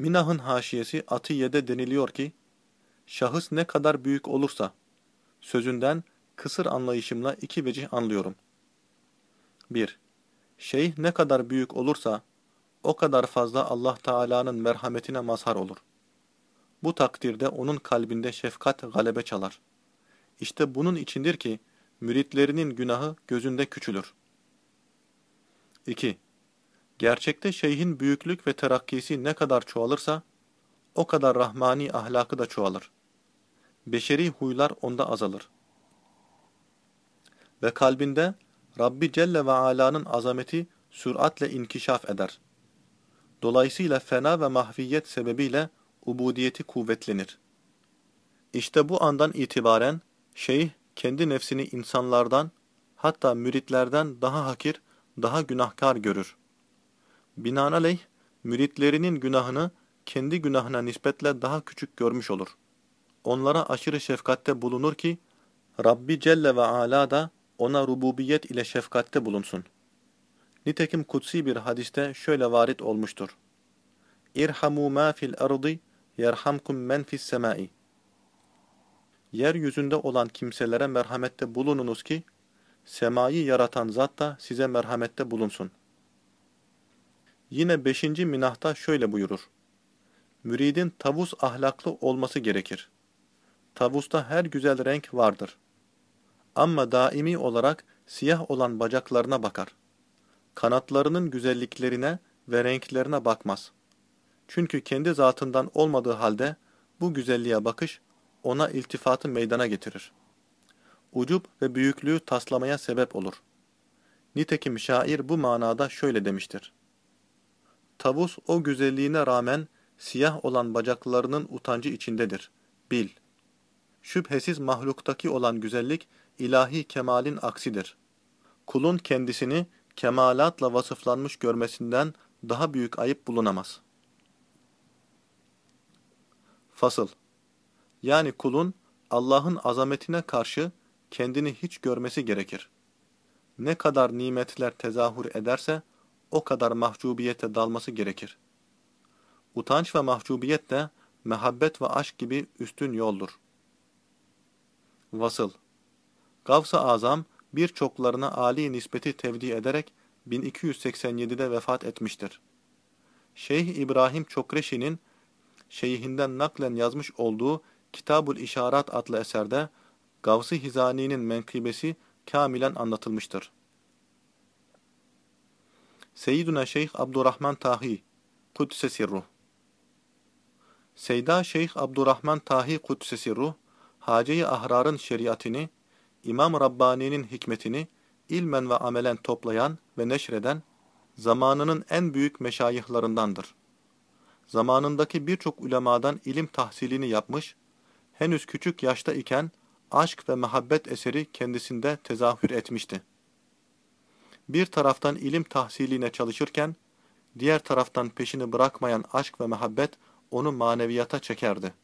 Minah'ın haşiyesi Atiye'de deniliyor ki, şahıs ne kadar büyük olursa, sözünden kısır anlayışımla iki vecih anlıyorum. 1. Şeyh ne kadar büyük olursa, o kadar fazla Allah Teala'nın merhametine mazhar olur. Bu takdirde onun kalbinde şefkat galebe çalar. İşte bunun içindir ki, müritlerinin günahı gözünde küçülür. 2. Gerçekte şeyhin büyüklük ve terakkisi ne kadar çoğalırsa, o kadar rahmani ahlakı da çoğalır. Beşeri huylar onda azalır. Ve kalbinde Rabbi Celle ve Ala'nın azameti süratle inkişaf eder. Dolayısıyla fena ve mahviyet sebebiyle ubudiyeti kuvvetlenir. İşte bu andan itibaren şeyh kendi nefsini insanlardan, hatta müritlerden daha hakir, daha günahkar görür. Binaenaleyh, müritlerinin günahını kendi günahına nispetle daha küçük görmüş olur. Onlara aşırı şefkatte bulunur ki, Rabbi Celle ve Ala da ona rububiyet ile şefkatte bulunsun. Nitekim kutsi bir hadiste şöyle varit olmuştur. İrhamu ma fil ardı yerhamkum men fis semai. Yeryüzünde olan kimselere merhamette bulununuz ki, semayı yaratan zat da size merhamette bulunsun. Yine beşinci minahta şöyle buyurur. Müridin tavus ahlaklı olması gerekir. Tavusta her güzel renk vardır. Ama daimi olarak siyah olan bacaklarına bakar. Kanatlarının güzelliklerine ve renklerine bakmaz. Çünkü kendi zatından olmadığı halde bu güzelliğe bakış ona iltifatı meydana getirir. Ucup ve büyüklüğü taslamaya sebep olur. Nitekim şair bu manada şöyle demiştir. Tavus o güzelliğine rağmen siyah olan bacaklarının utancı içindedir. Bil. Şüphesiz mahluktaki olan güzellik ilahi kemalin aksidir. Kulun kendisini kemalatla vasıflanmış görmesinden daha büyük ayıp bulunamaz. Fasıl Yani kulun Allah'ın azametine karşı kendini hiç görmesi gerekir. Ne kadar nimetler tezahür ederse o kadar mahcubiyete dalması gerekir. Utanç ve mahcubiyet de mehabbet ve aşk gibi üstün yoldur. Vasıl Gavs-ı Azam birçoklarına âli nispeti tevdi ederek 1287'de vefat etmiştir. Şeyh İbrahim Çokreşi'nin şeyhinden naklen yazmış olduğu Kitabul İşarat adlı eserde Gavs-ı Hizani'nin menkıbesi kamilen anlatılmıştır. Seyyiduna Şeyh Abdurrahman Tahi Kudüs'e Sirruh Seyda Şeyh Abdurrahman Tahi Kudüs'e Sirruh, Hace-i Ahrar'ın şeriatini, İmam Rabbani'nin hikmetini ilmen ve amelen toplayan ve neşreden, zamanının en büyük meşayihlarındandır. Zamanındaki birçok ulemadan ilim tahsilini yapmış, henüz küçük yaşta iken aşk ve muhabbet eseri kendisinde tezahür etmişti. Bir taraftan ilim tahsiline çalışırken, diğer taraftan peşini bırakmayan aşk ve muhabbet onu maneviyata çekerdi.